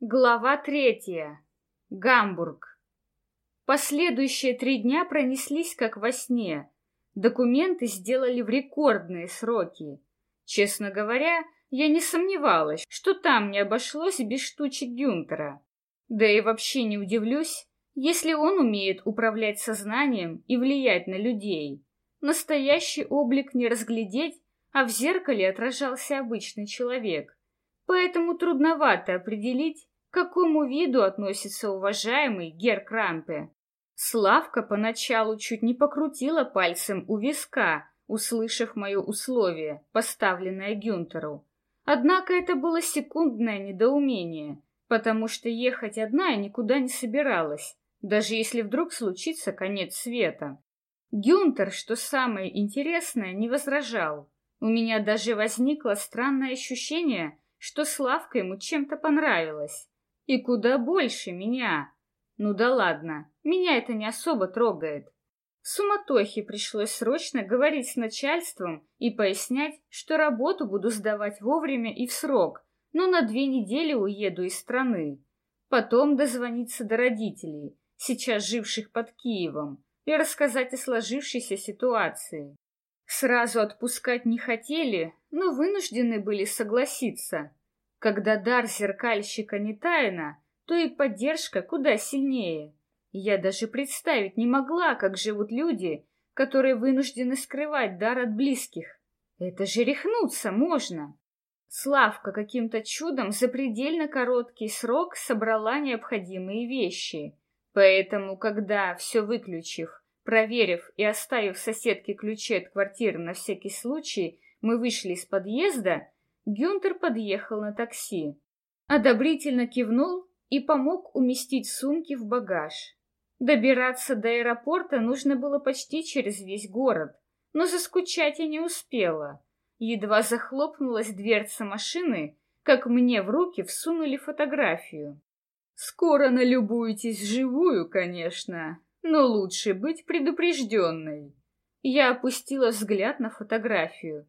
Глава третья. Гамбург. Последующие три дня пронеслись как во сне. Документы сделали в рекордные сроки. Честно говоря, я не сомневалась, что там не обошлось без штучек Гюнтера. Да и вообще не удивлюсь, если он умеет управлять сознанием и влиять на людей. Настоящий облик не разглядеть, а в зеркале отражался обычный человек. Поэтому трудновато определить, к какому виду относится уважаемый Гер Крампе. Славка поначалу чуть не покрутила пальцем у виска, услышав мое условие, поставленное Гюнтеру. Однако это было секундное недоумение, потому что ехать одна я никуда не собиралась, даже если вдруг случится конец света. Гюнтер, что самое интересное, не возражал. У меня даже возникло странное ощущение, что Славка ему чем-то понравилась. И куда больше меня. Ну да ладно, меня это не особо трогает. В суматохе пришлось срочно говорить с начальством и пояснять, что работу буду сдавать вовремя и в срок, но на две недели уеду из страны. Потом дозвониться до родителей, сейчас живших под Киевом, и рассказать о сложившейся ситуации. Сразу отпускать не хотели, но вынуждены были согласиться. Когда дар зеркальщика не тайна, то и поддержка куда сильнее. Я даже представить не могла, как живут люди, которые вынуждены скрывать дар от близких. Это же рехнуться можно. Славка каким-то чудом за предельно короткий срок собрала необходимые вещи. Поэтому, когда, все выключив, проверив и оставив соседке ключи от квартиры на всякий случай, мы вышли из подъезда, Гюнтер подъехал на такси. Одобрительно кивнул и помог уместить сумки в багаж. Добираться до аэропорта нужно было почти через весь город, но заскучать я не успела. Едва захлопнулась дверца машины, как мне в руки всунули фотографию. Скоро налюбуетесь вживую, конечно, но лучше быть предупрежденной. Я опустила взгляд на фотографию.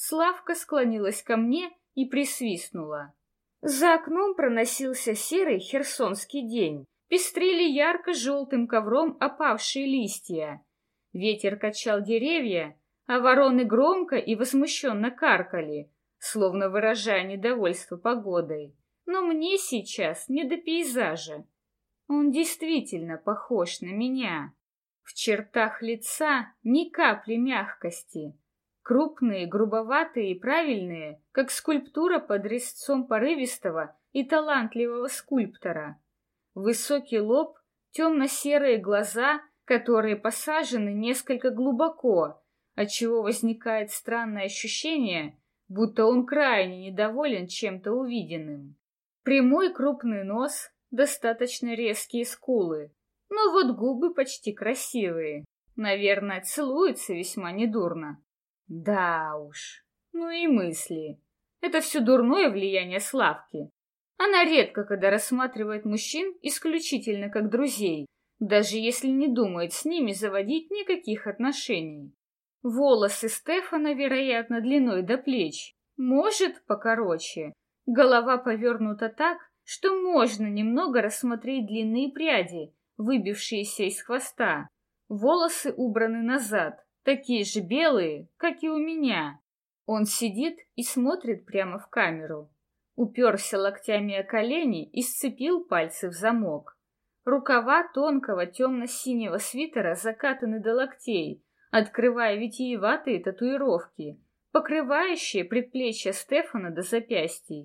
Славка склонилась ко мне и присвистнула. За окном проносился серый херсонский день. Пестрили ярко-желтым ковром опавшие листья. Ветер качал деревья, а вороны громко и возмущенно каркали, словно выражая недовольство погодой. Но мне сейчас не до пейзажа. Он действительно похож на меня. В чертах лица ни капли мягкости, Крупные, грубоватые и правильные, как скульптура под резцом порывистого и талантливого скульптора. Высокий лоб, темно-серые глаза, которые посажены несколько глубоко, отчего возникает странное ощущение, будто он крайне недоволен чем-то увиденным. Прямой крупный нос, достаточно резкие скулы, но вот губы почти красивые. Наверное, целуются весьма недурно. Да уж, ну и мысли. Это все дурное влияние Славки. Она редко когда рассматривает мужчин исключительно как друзей, даже если не думает с ними заводить никаких отношений. Волосы Стефана, вероятно, длиной до плеч, может, покороче. Голова повернута так, что можно немного рассмотреть длинные пряди, выбившиеся из хвоста. Волосы убраны назад, такие же белые, как и у меня. Он сидит и смотрит прямо в камеру. Уперся локтями о колени и сцепил пальцы в замок. Рукава тонкого темно-синего свитера закатаны до локтей, открывая витиеватые татуировки, покрывающие предплечья Стефана до запястий.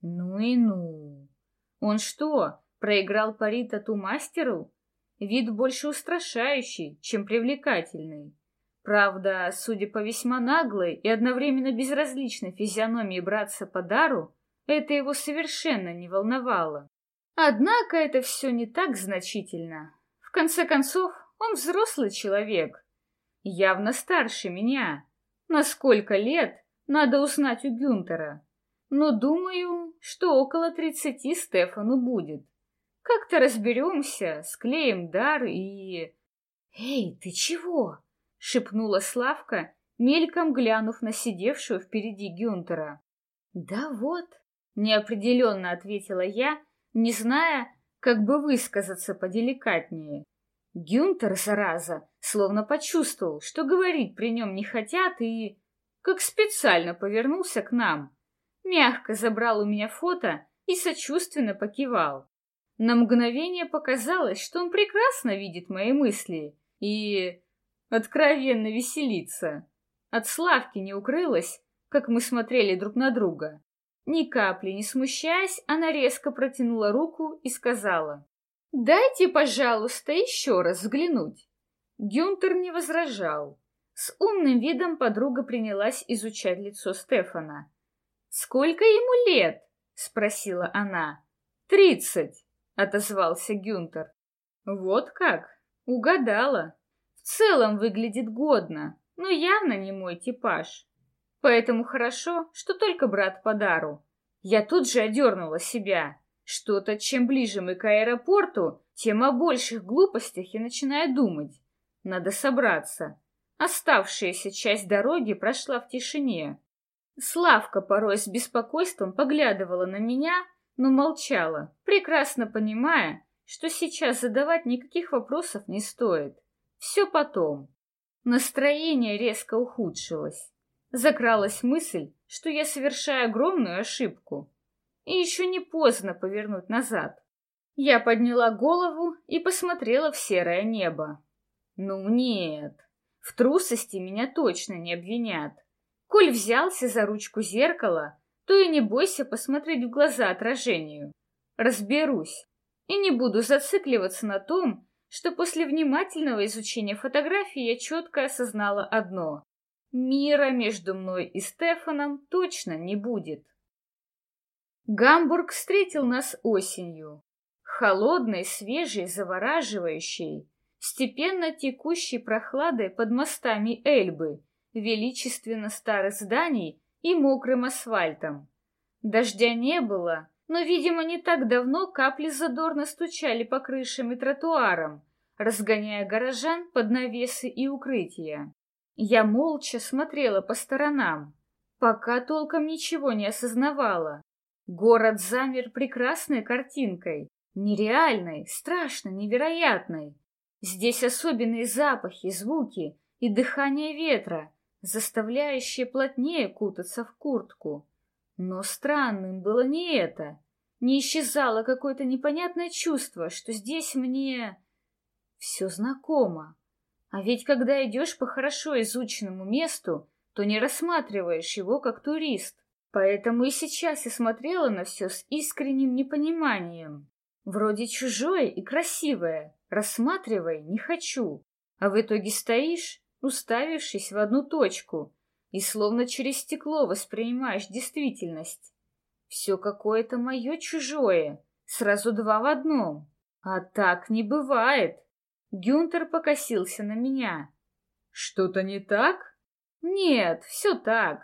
Ну и ну! Он что, проиграл пари тату-мастеру? Вид больше устрашающий, чем привлекательный. Правда, судя по весьма наглой и одновременно безразличной физиономии братца по дару, это его совершенно не волновало. Однако это все не так значительно. В конце концов, он взрослый человек, явно старше меня. На сколько лет, надо узнать у Гюнтера. Но думаю, что около тридцати Стефану будет. Как-то разберемся, склеим дар и... «Эй, ты чего?» — шепнула Славка, мельком глянув на сидевшую впереди Гюнтера. «Да вот», — неопределенно ответила я, не зная, как бы высказаться поделикатнее. Гюнтер, зараза, словно почувствовал, что говорить при нем не хотят, и, как специально повернулся к нам, мягко забрал у меня фото и сочувственно покивал. На мгновение показалось, что он прекрасно видит мои мысли и откровенно веселится. От Славки не укрылось, как мы смотрели друг на друга. Ни капли не смущаясь, она резко протянула руку и сказала, «Дайте, пожалуйста, еще раз взглянуть». Гюнтер не возражал. С умным видом подруга принялась изучать лицо Стефана. «Сколько ему лет?» — спросила она. «Тридцать», — отозвался Гюнтер. «Вот как? Угадала. Целом выглядит годно, но явно не мой типаж. Поэтому хорошо, что только брат по дару. Я тут же одернула себя. Что-то, чем ближе мы к аэропорту, тем о больших глупостях я начинаю думать. Надо собраться. Оставшаяся часть дороги прошла в тишине. Славка порой с беспокойством поглядывала на меня, но молчала, прекрасно понимая, что сейчас задавать никаких вопросов не стоит. Все потом. Настроение резко ухудшилось закралась мысль, что я совершаю огромную ошибку. И еще не поздно повернуть назад. Я подняла голову и посмотрела в серое небо. Ну нет, в трусости меня точно не обвинят. Коль взялся за ручку зеркала, то и не бойся посмотреть в глаза отражению. Разберусь. И не буду зацикливаться на том, что после внимательного изучения фотографии я четко осознала одно. Мира между мной и Стефаном точно не будет. Гамбург встретил нас осенью. Холодной, свежей, завораживающей, степенно текущей прохладой под мостами Эльбы, величественно старых зданий и мокрым асфальтом. Дождя не было, но, видимо, не так давно капли задорно стучали по крышам и тротуарам, разгоняя горожан под навесы и укрытия. Я молча смотрела по сторонам, пока толком ничего не осознавала. Город замер прекрасной картинкой, нереальной, страшно невероятной. Здесь особенные запахи, звуки и дыхание ветра, заставляющие плотнее кутаться в куртку. Но странным было не это. Не исчезало какое-то непонятное чувство, что здесь мне все знакомо. А ведь когда идешь по хорошо изученному месту, то не рассматриваешь его как турист. Поэтому и сейчас я смотрела на все с искренним непониманием. Вроде чужое и красивое, рассматривай не хочу. А в итоге стоишь, уставившись в одну точку, и словно через стекло воспринимаешь действительность. Все какое-то мое чужое, сразу два в одном. А так не бывает. Гюнтер покосился на меня. «Что-то не так?» «Нет, все так.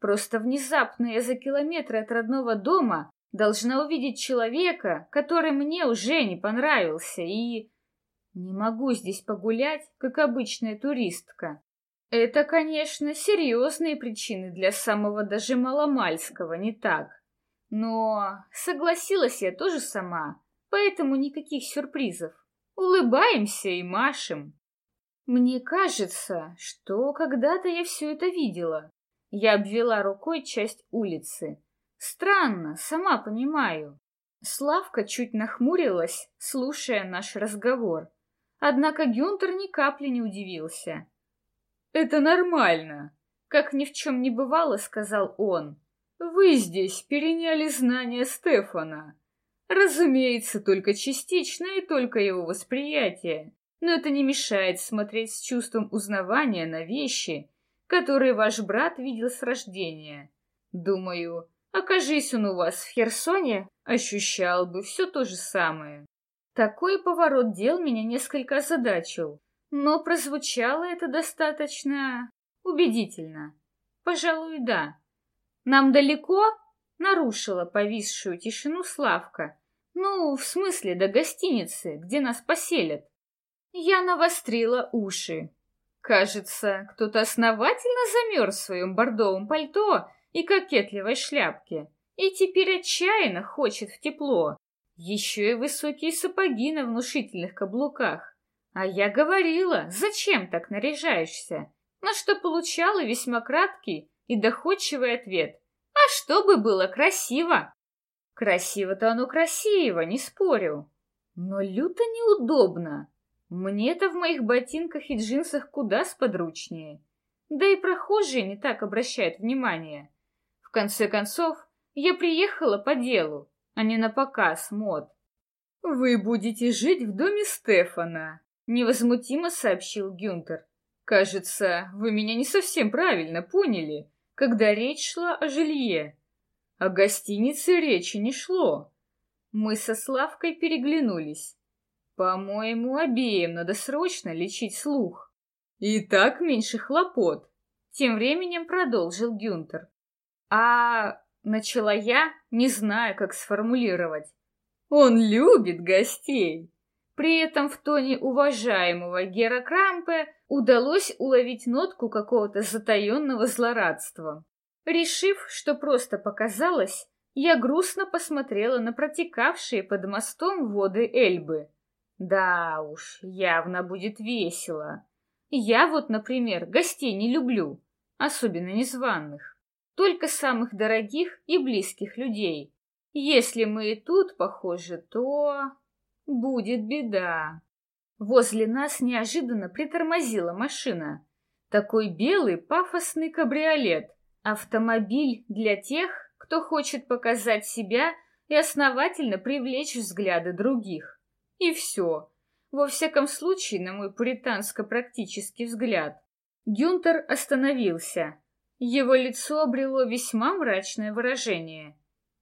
Просто внезапно я за километры от родного дома должна увидеть человека, который мне уже не понравился, и... Не могу здесь погулять, как обычная туристка. Это, конечно, серьезные причины для самого даже маломальского, не так? Но согласилась я тоже сама, поэтому никаких сюрпризов улыбаемся и машем. Мне кажется, что когда-то я все это видела. Я обвела рукой часть улицы. Странно, сама понимаю. Славка чуть нахмурилась, слушая наш разговор. Однако Гюнтер ни капли не удивился. «Это нормально», — как ни в чем не бывало, сказал он. «Вы здесь переняли знания Стефана. Разумеется, только частично и только его восприятие. Но это не мешает смотреть с чувством узнавания на вещи, которые ваш брат видел с рождения. Думаю, окажись он у вас в Херсоне, ощущал бы все то же самое. Такой поворот дел меня несколько озадачил, но прозвучало это достаточно убедительно. Пожалуй, да. Нам далеко? Нарушила повисшую тишину Славка, ну, в смысле, до гостиницы, где нас поселят. Я навострила уши. Кажется, кто-то основательно замерз в своем бордовом пальто и кокетливой шляпке, и теперь отчаянно хочет в тепло. Еще и высокие сапоги на внушительных каблуках. А я говорила, зачем так наряжаешься? На что получала весьма краткий и доходчивый ответ. А чтобы было красиво. Красиво-то оно красиво, не спорю. Но люто неудобно. Мне-то в моих ботинках и джинсах куда сподручнее. Да и прохожие не так обращают внимание. В конце концов, я приехала по делу, а не на показ мод. «Вы будете жить в доме Стефана», — невозмутимо сообщил Гюнтер. «Кажется, вы меня не совсем правильно поняли, когда речь шла о жилье. О гостинице речи не шло». Мы со Славкой переглянулись. По-моему, обеим надо срочно лечить слух. И так меньше хлопот. Тем временем продолжил Гюнтер. А начала я, не зная, как сформулировать. Он любит гостей. При этом в тоне уважаемого Гера Крампе удалось уловить нотку какого-то затаенного злорадства. Решив, что просто показалось, я грустно посмотрела на протекавшие под мостом воды Эльбы. Да уж, явно будет весело. Я вот, например, гостей не люблю, особенно незваных, только самых дорогих и близких людей. Если мы и тут похожи, то будет беда. Возле нас неожиданно притормозила машина. Такой белый пафосный кабриолет. Автомобиль для тех, кто хочет показать себя и основательно привлечь взгляды других. И все. Во всяком случае, на мой пуританско-практический взгляд. Гюнтер остановился. Его лицо обрело весьма мрачное выражение.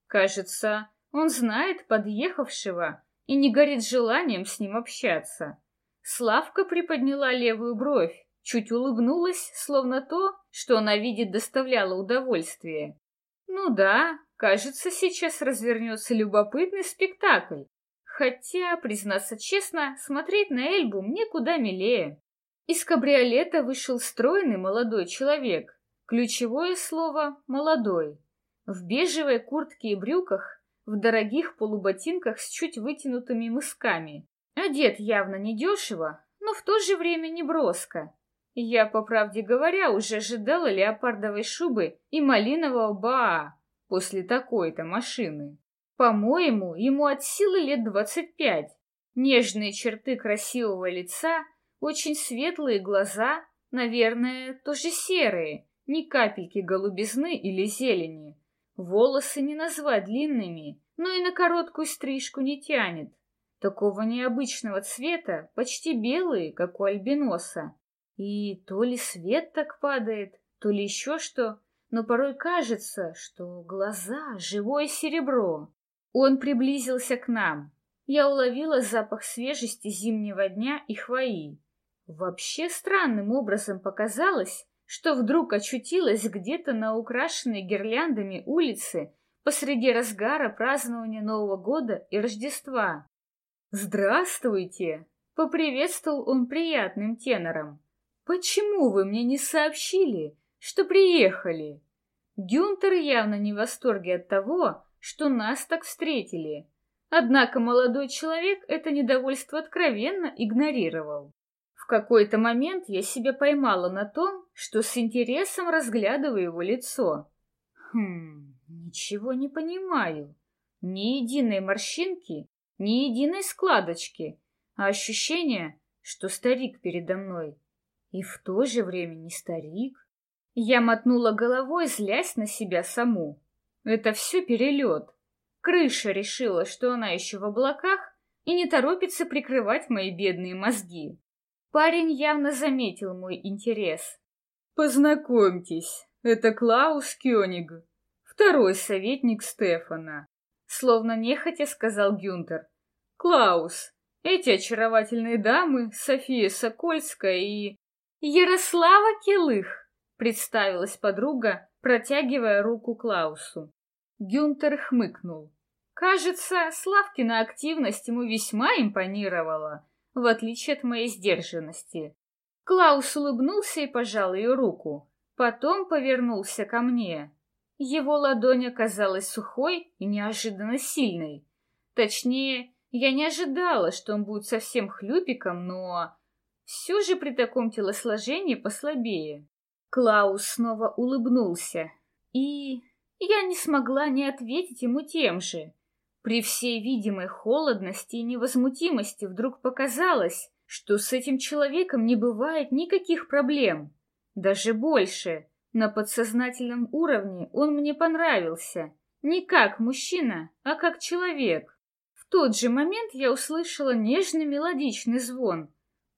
Кажется, он знает подъехавшего и не горит желанием с ним общаться. Славка приподняла левую бровь, чуть улыбнулась, словно то, что она видит, доставляло удовольствие. Ну да, кажется, сейчас развернется любопытный спектакль, Хотя, признаться честно, смотреть на Эльбу мне куда милее. Из кабриолета вышел стройный молодой человек. Ключевое слово «молодой». В бежевой куртке и брюках, в дорогих полуботинках с чуть вытянутыми мысками. Одет явно недешево, но в то же время не броско. Я, по правде говоря, уже ожидала леопардовой шубы и малинового баа после такой-то машины. По-моему, ему от силы лет двадцать пять. Нежные черты красивого лица, очень светлые глаза, наверное, тоже серые, ни капельки голубизны или зелени. Волосы не назвать длинными, но и на короткую стрижку не тянет. Такого необычного цвета, почти белые, как у альбиноса. И то ли свет так падает, то ли еще что, но порой кажется, что глаза — живое серебро. Он приблизился к нам. Я уловила запах свежести зимнего дня и хвои. Вообще странным образом показалось, что вдруг очутилась где-то на украшенной гирляндами улице посреди разгара празднования Нового года и Рождества. «Здравствуйте!» — поприветствовал он приятным тенором. «Почему вы мне не сообщили, что приехали?» Гюнтер явно не в восторге от того, что нас так встретили. Однако молодой человек это недовольство откровенно игнорировал. Какой-то момент я себя поймала на том, что с интересом разглядываю его лицо. Хм, ничего не понимаю. Ни единой морщинки, ни единой складочки, а ощущение, что старик передо мной. И в то же время не старик. Я мотнула головой, злясь на себя саму. Это все перелет. Крыша решила, что она еще в облаках и не торопится прикрывать мои бедные мозги. Парень явно заметил мой интерес. «Познакомьтесь, это Клаус Кёниг, второй советник Стефана», словно нехотя сказал Гюнтер. «Клаус, эти очаровательные дамы, София Сокольская и...» «Ярослава Келых», представилась подруга, протягивая руку Клаусу. Гюнтер хмыкнул. Кажется, Славкина активность ему весьма импонировала, в отличие от моей сдержанности. Клаус улыбнулся и пожал ее руку. Потом повернулся ко мне. Его ладонь оказалась сухой и неожиданно сильной. Точнее, я не ожидала, что он будет совсем хлюпиком, но все же при таком телосложении послабее. Клаус снова улыбнулся, и я не смогла не ответить ему тем же. При всей видимой холодности и невозмутимости вдруг показалось, что с этим человеком не бывает никаких проблем. Даже больше. На подсознательном уровне он мне понравился. Не как мужчина, а как человек. В тот же момент я услышала нежный мелодичный звон.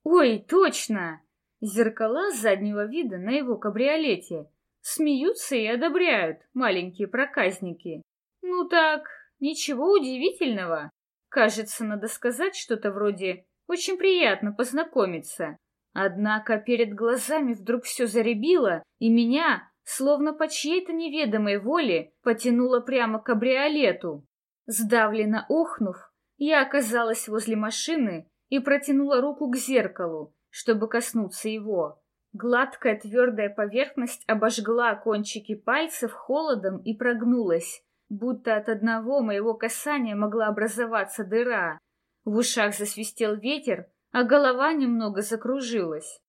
Ой, точно! Зеркала заднего вида на его кабриолете. Смеются и одобряют маленькие проказники. Ну так, ничего удивительного. Кажется, надо сказать что-то вроде «очень приятно познакомиться». Однако перед глазами вдруг все заребило, и меня, словно по чьей-то неведомой воле, потянуло прямо к кабриолету. Сдавленно охнув, я оказалась возле машины и протянула руку к зеркалу, чтобы коснуться его. Гладкая твердая поверхность обожгла кончики пальцев холодом и прогнулась, будто от одного моего касания могла образоваться дыра. В ушах засвистел ветер, а голова немного закружилась.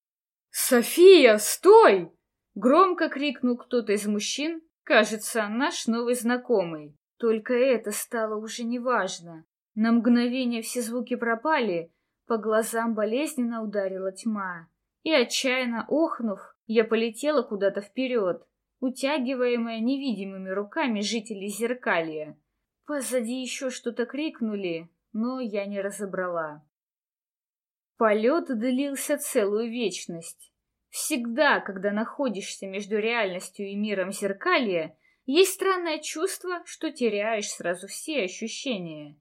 «София, стой!» — громко крикнул кто-то из мужчин, кажется, наш новый знакомый. Только это стало уже неважно. На мгновение все звуки пропали, по глазам болезненно ударила тьма. И отчаянно охнув, я полетела куда-то вперед, утягиваемая невидимыми руками жителей Зеркалья. Позади еще что-то крикнули, но я не разобрала. Полет длился целую вечность. Всегда, когда находишься между реальностью и миром зеркалья, есть странное чувство, что теряешь сразу все ощущения.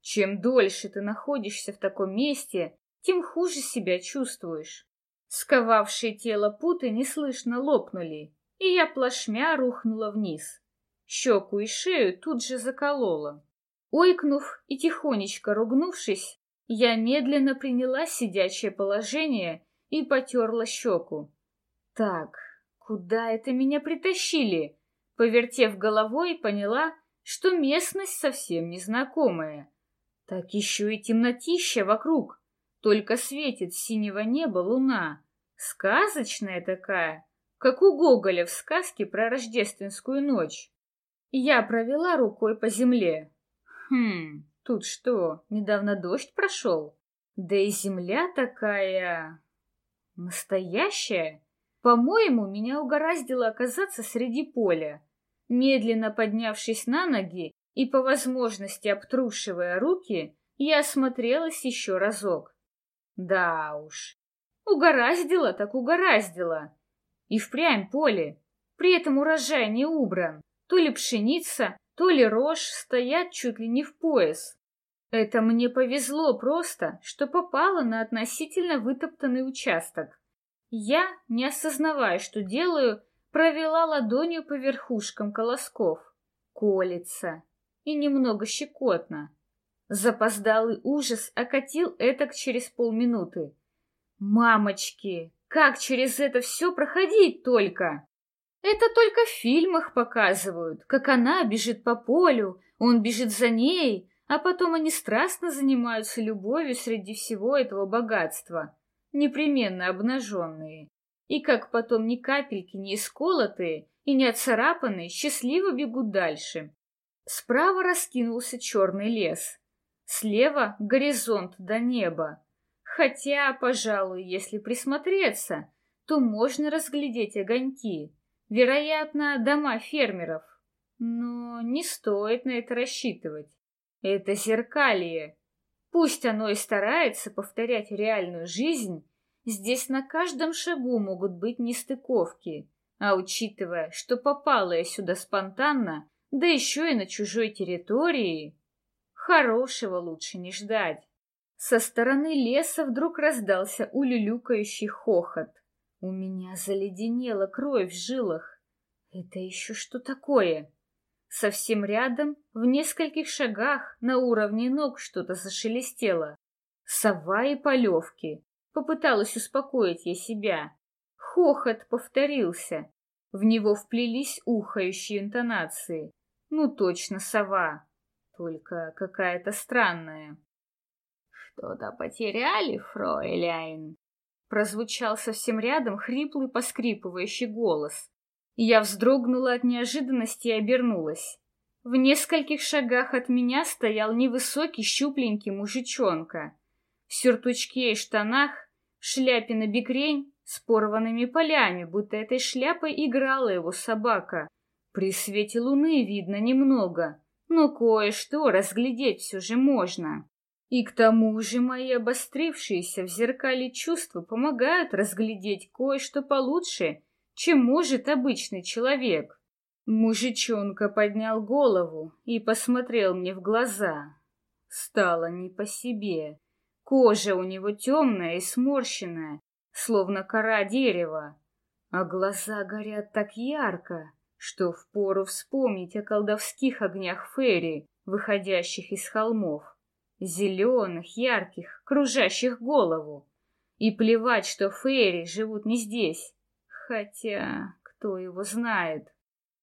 Чем дольше ты находишься в таком месте, тем хуже себя чувствуешь. Сковавшие тело путы неслышно лопнули, и я плашмя рухнула вниз. Щеку и шею тут же заколола. Ойкнув и тихонечко ругнувшись, я медленно приняла сидячее положение и потерла щеку. Так, куда это меня притащили? Повертев головой, поняла, что местность совсем незнакомая. Так еще и темнотища вокруг, только светит синего неба луна. Сказочная такая, как у Гоголя в сказке про рождественскую ночь. Я провела рукой по земле. Хм, тут что, недавно дождь прошел? Да и земля такая... настоящая. По-моему, меня угораздило оказаться среди поля. Медленно поднявшись на ноги, и по возможности обтрушивая руки, я осмотрелась еще разок. Да уж, угораздило так угораздило. И впрямь поле, при этом урожай не убран. То ли пшеница, то ли рожь стоят чуть ли не в пояс. Это мне повезло просто, что попало на относительно вытоптанный участок. Я, не осознавая, что делаю, провела ладонью по верхушкам колосков. Колется и немного щекотно. Запоздалый ужас окатил этак через полминуты. Мамочки, как через это все проходить только? Это только в фильмах показывают, как она бежит по полю, он бежит за ней, а потом они страстно занимаются любовью среди всего этого богатства, непременно обнаженные. И как потом ни капельки не исколотые и не отцарапанные, счастливо бегут дальше. Справа раскинулся черный лес. Слева — горизонт до неба. Хотя, пожалуй, если присмотреться, то можно разглядеть огоньки. Вероятно, дома фермеров. Но не стоит на это рассчитывать. Это зеркалье. Пусть оно и старается повторять реальную жизнь, здесь на каждом шагу могут быть нестыковки. А учитывая, что попала я сюда спонтанно, да еще и на чужой территории. Хорошего лучше не ждать. Со стороны леса вдруг раздался улюлюкающий хохот. У меня заледенела кровь в жилах. Это еще что такое? Совсем рядом, в нескольких шагах, на уровне ног что-то зашелестело. Сова и полевки. Попыталась успокоить я себя. Хохот повторился. В него вплелись ухающие интонации. Ну точно, сова. только какая-то странная. «Что-то потеряли, фройляйн?» Прозвучал совсем рядом хриплый поскрипывающий голос. Я вздрогнула от неожиданности и обернулась. В нескольких шагах от меня стоял невысокий щупленький мужичонка. В сюртучке и штанах, шляпе на бикрень, с порванными полями, будто этой шляпой играла его собака. При свете луны видно немного, но кое-что разглядеть все же можно. И к тому же мои обострившиеся в зеркале чувства помогают разглядеть кое-что получше, чем может обычный человек. Мужичонка поднял голову и посмотрел мне в глаза. Стало не по себе. Кожа у него темная и сморщенная, словно кора дерева, а глаза горят так ярко, что впору вспомнить о колдовских огнях Ферри, выходящих из холмов зеленых, ярких, кружащих голову. И плевать, что фейри живут не здесь. Хотя, кто его знает.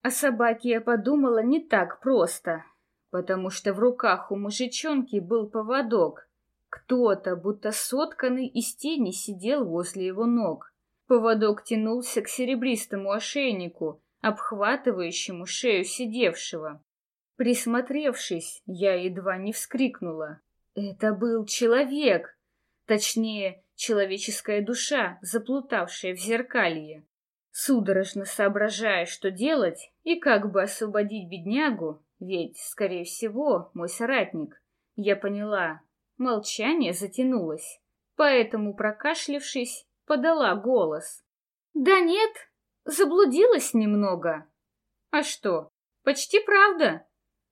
О собаке я подумала не так просто, потому что в руках у мужичонки был поводок. Кто-то, будто сотканный из тени, сидел возле его ног. Поводок тянулся к серебристому ошейнику, обхватывающему шею сидевшего. Присмотревшись, я едва не вскрикнула. Это был человек, точнее, человеческая душа, заплутавшая в зеркалье. Судорожно соображая, что делать и как бы освободить беднягу, ведь, скорее всего, мой соратник, я поняла, молчание затянулось, поэтому, прокашлявшись, подала голос. «Да нет, заблудилась немного». «А что, почти правда?»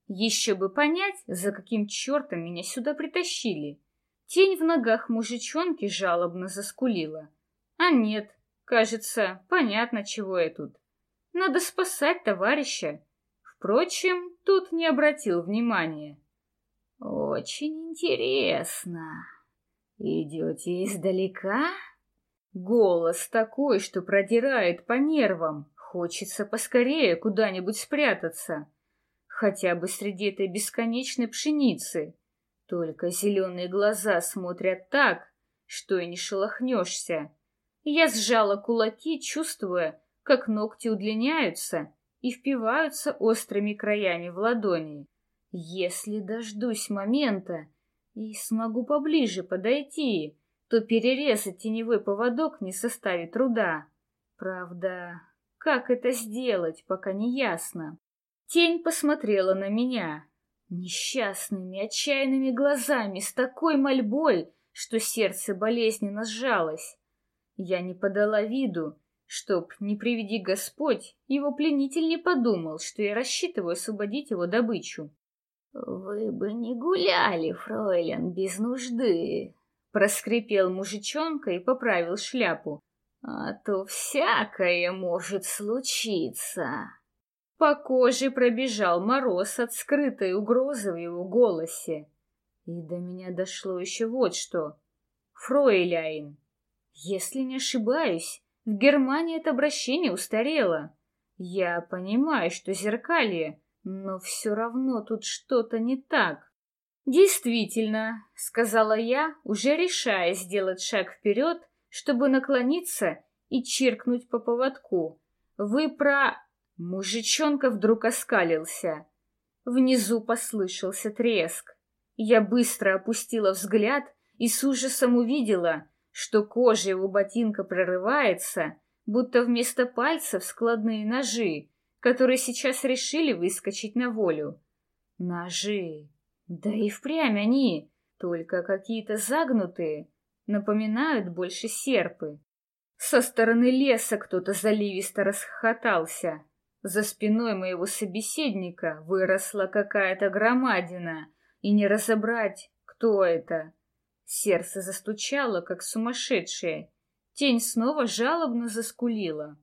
Еще бы понять, за каким чертом меня сюда притащили. Тень в ногах мужичонки жалобно заскулила. А нет, кажется, понятно, чего я тут. Надо спасать товарища. Впрочем, тут не обратил внимания. Очень интересно. Идете издалека? Голос такой, что продирает по нервам. Хочется поскорее куда-нибудь спрятаться хотя бы среди этой бесконечной пшеницы. Только зеленые глаза смотрят так, что и не шелохнешься. Я сжала кулаки, чувствуя, как ногти удлиняются и впиваются острыми краями в ладони. Если дождусь момента и смогу поближе подойти, то перерезать теневой поводок не составит труда. Правда, как это сделать, пока не ясно. Тень посмотрела на меня несчастными, отчаянными глазами, с такой мольбой, что сердце болезненно сжалось. Я не подала виду, чтоб, не приведи Господь, его пленитель не подумал, что я рассчитываю освободить его добычу. — Вы бы не гуляли, фройлен, без нужды, — проскрипел мужичонка и поправил шляпу. — А то всякое может случиться. По коже пробежал мороз от скрытой угрозы в его голосе. И до меня дошло еще вот что. Фройляйн, если не ошибаюсь, в Германии это обращение устарело. Я понимаю, что зеркалье, но все равно тут что-то не так. Действительно, сказала я, уже решая сделать шаг вперед, чтобы наклониться и чиркнуть по поводку. Вы про Мужичонка вдруг оскалился. Внизу послышался треск. Я быстро опустила взгляд и с ужасом увидела, что кожа его ботинка прорывается, будто вместо пальцев складные ножи, которые сейчас решили выскочить на волю. Ножи. Да и впрямь они, только какие-то загнутые, напоминают больше серпы. Со стороны леса кто-то заливисто расхохотался. За спиной моего собеседника выросла какая-то громадина, и не разобрать, кто это. Сердце застучало, как сумасшедшее. Тень снова жалобно заскулила.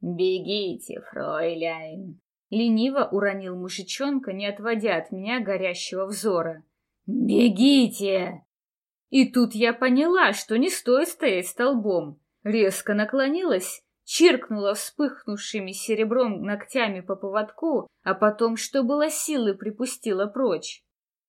«Бегите, фройляйн!» Лениво уронил мужичонка, не отводя от меня горящего взора. «Бегите!» И тут я поняла, что не стоит стоять столбом. Резко наклонилась чиркнула вспыхнувшими серебром ногтями по поводку, а потом, что было силы, припустила прочь.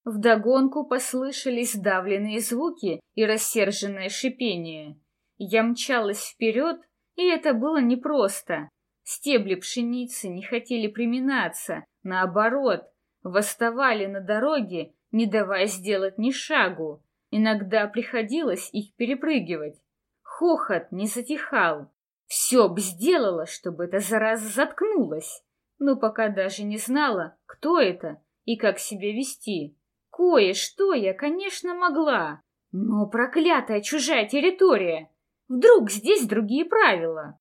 Вдогонку послышались давленные звуки и рассерженное шипение. Я мчалась вперед, и это было непросто. Стебли пшеницы не хотели приминаться, наоборот, восставали на дороге, не давая сделать ни шагу. Иногда приходилось их перепрыгивать. Хохот не затихал. Все б сделала, чтобы эта зараза заткнулась, но пока даже не знала, кто это и как себя вести. Кое-что я, конечно, могла, но проклятая чужая территория. Вдруг здесь другие правила?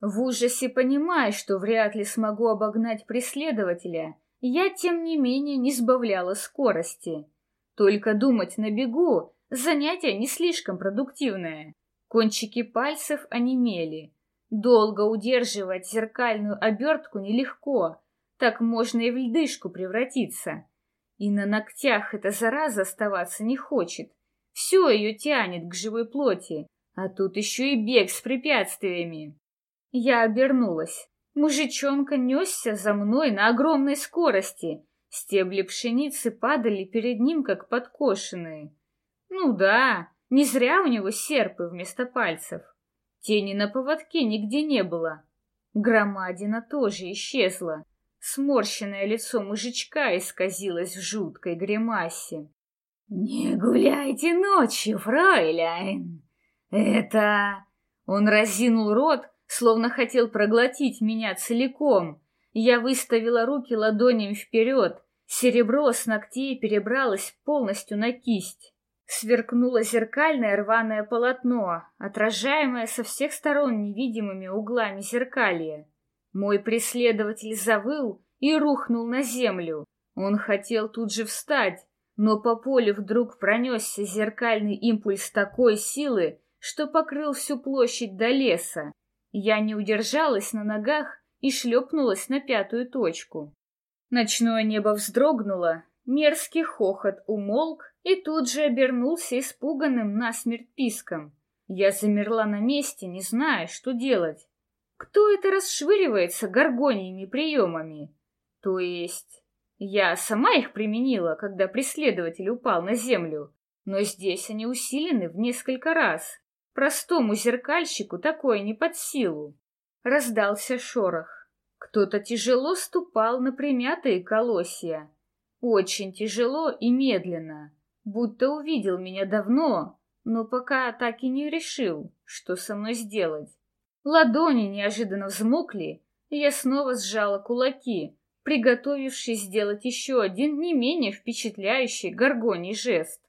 В ужасе понимая, что вряд ли смогу обогнать преследователя, я, тем не менее, не сбавляла скорости. Только думать на бегу — занятие не слишком продуктивное. Кончики пальцев онемели. Долго удерживать зеркальную обертку нелегко, так можно и в льдышку превратиться. И на ногтях эта зараза оставаться не хочет. Все ее тянет к живой плоти, а тут еще и бег с препятствиями. Я обернулась. Мужичонка несся за мной на огромной скорости. Стебли пшеницы падали перед ним, как подкошенные. Ну да, не зря у него серпы вместо пальцев. Тени на поводке нигде не было. Громадина тоже исчезла. Сморщенное лицо мужичка исказилось в жуткой гримасе. «Не гуляйте ночью, фройляйн! Это...» Он разинул рот, словно хотел проглотить меня целиком. Я выставила руки ладонями вперед. Серебро с ногтей перебралось полностью на кисть. Сверкнуло зеркальное рваное полотно, отражаемое со всех сторон невидимыми углами зеркалья. Мой преследователь завыл и рухнул на землю. Он хотел тут же встать, но по полю вдруг пронесся зеркальный импульс такой силы, что покрыл всю площадь до леса. Я не удержалась на ногах и шлепнулась на пятую точку. Ночное небо вздрогнуло, мерзкий хохот умолк и тут же обернулся испуганным насмерть писком. Я замерла на месте, не зная, что делать. Кто это расшвыривается горгониями приемами? То есть, я сама их применила, когда преследователь упал на землю, но здесь они усилены в несколько раз. Простому зеркальщику такое не под силу. Раздался шорох. Кто-то тяжело ступал на примятые колосья. Очень тяжело и медленно, будто увидел меня давно, но пока так и не решил, что со мной сделать. Ладони неожиданно взмокли, и я снова сжала кулаки, приготовившись сделать еще один не менее впечатляющий горгоний жест.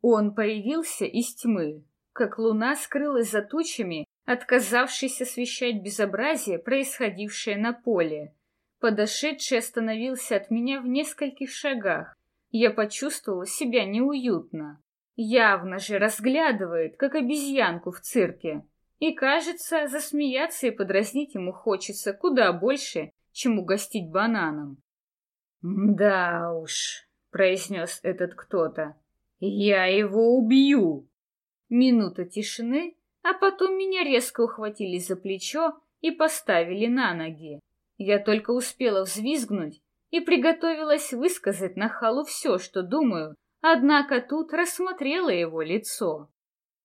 Он появился из тьмы, как луна скрылась за тучами, отказавшись освещать безобразие, происходившее на поле. Подошедший остановился от меня в нескольких шагах. Я почувствовала себя неуютно. Явно же разглядывает, как обезьянку в цирке. И, кажется, засмеяться и подразнить ему хочется куда больше, чем угостить бананом. «Да уж», — произнес этот кто-то, — «я его убью». Минута тишины, а потом меня резко ухватили за плечо и поставили на ноги. Я только успела взвизгнуть и приготовилась высказать на халу все, что думаю, однако тут рассмотрела его лицо.